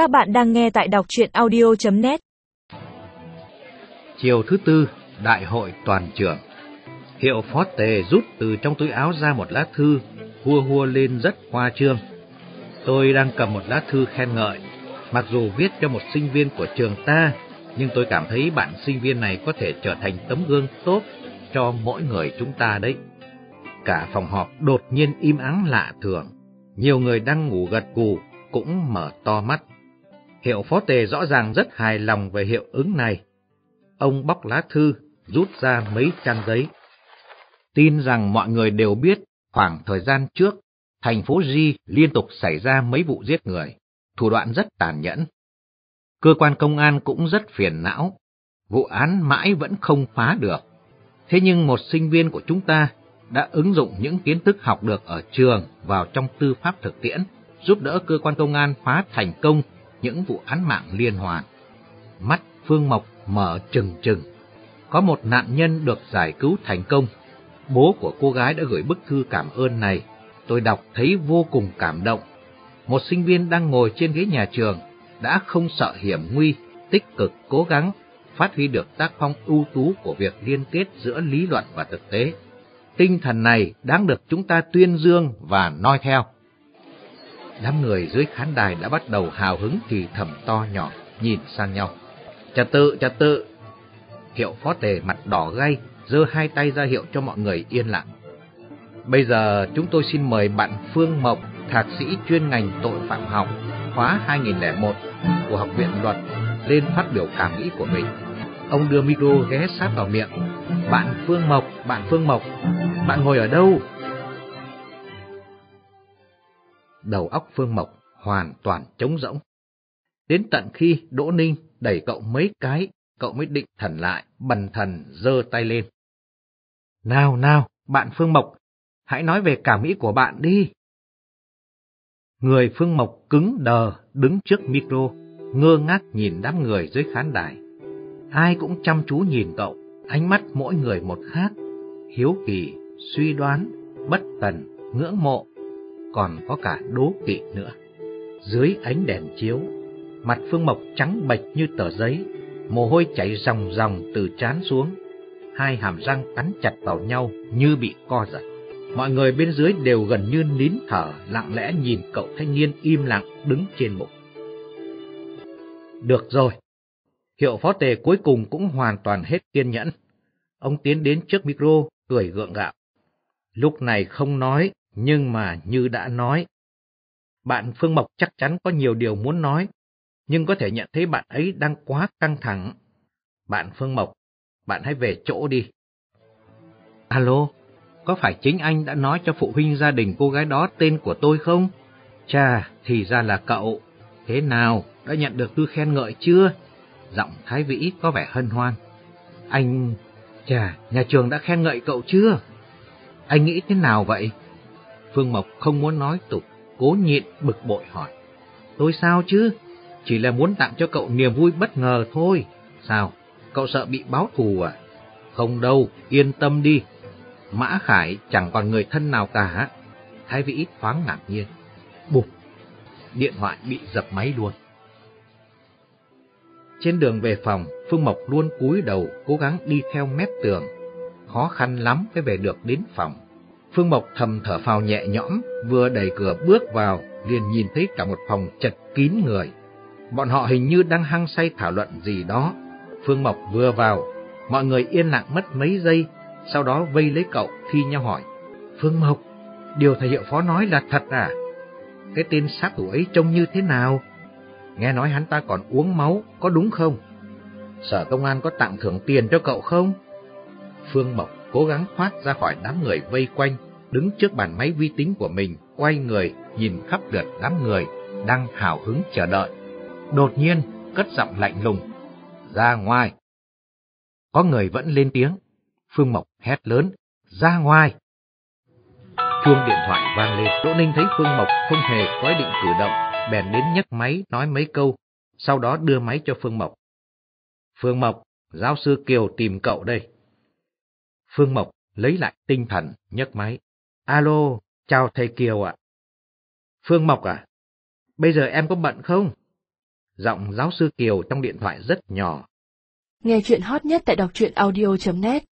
Các bạn đang nghe tại đọc chuyện audio.net Chiều thứ tư, Đại hội toàn trưởng. Hiệu phó tề rút từ trong túi áo ra một lá thư, hua hua lên rất hoa trương. Tôi đang cầm một lá thư khen ngợi, mặc dù viết cho một sinh viên của trường ta, nhưng tôi cảm thấy bạn sinh viên này có thể trở thành tấm gương tốt cho mỗi người chúng ta đấy. Cả phòng họp đột nhiên im ắng lạ thường, nhiều người đang ngủ gật gù cũng mở to mắt. Hiệu phó tề rõ ràng rất hài lòng về hiệu ứng này. Ông bóc lá thư, rút ra mấy trang giấy. Tin rằng mọi người đều biết, khoảng thời gian trước, thành phố Di liên tục xảy ra mấy vụ giết người, thủ đoạn rất tàn nhẫn. Cơ quan công an cũng rất phiền não, vụ án mãi vẫn không phá được. Thế nhưng một sinh viên của chúng ta đã ứng dụng những kiến thức học được ở trường vào trong tư pháp thực tiễn, giúp đỡ cơ quan công an phá thành công những vụ án mạng liên hoàn. Mắt Phương Mộc mở trừng trừng. Có một nạn nhân được giải cứu thành công. Bố của cô gái đã gửi bức thư cảm ơn này. Tôi đọc thấy vô cùng cảm động. Một sinh viên đang ngồi trên ghế nhà trường đã không sợ hiểm nguy, tích cực cố gắng, phát huy được tác phong ưu tú của việc liên kết giữa lý luận và thực tế. Tinh thần này đáng được chúng ta tuyên dương và noi theo. Đám người dưới khán đài đã bắt đầu hào hứng thì thầm to nhỏ, nhìn sang nhau. Trật tự, trật tự. Hiệu phó tề mặt đỏ gay, giơ hai tay ra hiệu cho mọi người yên lặng. Bây giờ chúng tôi xin mời bạn Phương Mộc, thạc sĩ chuyên ngành tội phạm học, khóa 2001 của Học viện Luật, lên phát biểu cảm nghĩ của mình. Ông đưa micro ghé sát vào miệng. Bạn Phương Mộc, bạn Phương Mộc, bạn ngồi ở đâu? Đầu óc Phương Mộc hoàn toàn trống rỗng. Đến tận khi Đỗ Ninh đẩy cậu mấy cái, cậu mới định thần lại, bần thần giơ tay lên. Nào nào, bạn Phương Mộc, hãy nói về cảm nghĩ của bạn đi. Người Phương Mộc cứng đờ đứng trước micro, ngơ ngác nhìn đám người dưới khán đài. Ai cũng chăm chú nhìn cậu, ánh mắt mỗi người một khác, hiếu kỳ, suy đoán, bất tần, ngưỡng mộ, còn có cả đố kỵ nữa. Dưới ánh đèn chiếu, mặt Phương Mộc trắng bệch như tờ giấy, mồ hôi chảy ròng ròng từ trán xuống, hai hàm răng cắn chặt vào nhau như bị co giật. Mọi người bên dưới đều gần như nín thở, lặng lẽ nhìn cậu thanh niên im lặng đứng trên bục. Được rồi. Hiệu phó tề cuối cùng cũng hoàn toàn hết kiên nhẫn. Ông tiến đến trước micro, cười gượng gạo. Lúc này không nói, nhưng mà như đã nói. Bạn Phương Mộc chắc chắn có nhiều điều muốn nói, nhưng có thể nhận thấy bạn ấy đang quá căng thẳng. Bạn Phương Mộc, bạn hãy về chỗ đi. Alo, có phải chính anh đã nói cho phụ huynh gia đình cô gái đó tên của tôi không? Chà, thì ra là cậu. Thế nào, đã nhận được thư khen ngợi chưa? Giọng Thái Vĩ có vẻ hân hoan. Anh... Chà, nhà trường đã khen ngợi cậu chưa? Anh nghĩ thế nào vậy? Phương Mộc không muốn nói tục, cố nhịn bực bội hỏi. Tôi sao chứ? Chỉ là muốn tặng cho cậu niềm vui bất ngờ thôi. Sao? Cậu sợ bị báo thù à? Không đâu, yên tâm đi. Mã Khải chẳng còn người thân nào cả. Thái Vĩ thoáng ngạc nhiên. Bụp! Điện thoại bị dập máy luôn. Trên đường về phòng, Phương Mộc luôn cúi đầu cố gắng đi theo mép tường. Khó khăn lắm mới về được đến phòng. Phương Mộc thầm thở phào nhẹ nhõm, vừa đẩy cửa bước vào, liền nhìn thấy cả một phòng chật kín người. Bọn họ hình như đang hăng say thảo luận gì đó. Phương Mộc vừa vào, mọi người yên lặng mất mấy giây, sau đó vây lấy cậu thi nhau hỏi. Phương Mộc, điều thầy hiệu phó nói là thật à? Cái tên sát thủ ấy trông như thế nào? Nghe nói hắn ta còn uống máu, có đúng không? Sở công an có tặng thưởng tiền cho cậu không? Phương Mộc cố gắng thoát ra khỏi đám người vây quanh, đứng trước bàn máy vi tính của mình, quay người, nhìn khắp lượt đám người, đang hào hứng chờ đợi. Đột nhiên, cất giọng lạnh lùng, ra ngoài. Có người vẫn lên tiếng, Phương Mộc hét lớn, ra ngoài. Chuông điện thoại vang lên, Đỗ Ninh thấy Phương Mộc không hề có ý định cử động, bèn đến nhấc máy nói mấy câu, sau đó đưa máy cho Phương Mộc. Phương Mộc, giáo sư Kiều tìm cậu đây. Phương Mộc lấy lại tinh thần, nhấc máy. Alo, chào thầy Kiều ạ. Phương Mộc à, bây giờ em có bận không? Giọng giáo sư Kiều trong điện thoại rất nhỏ. Nghe chuyện hot nhất tại đọc truyện audio.net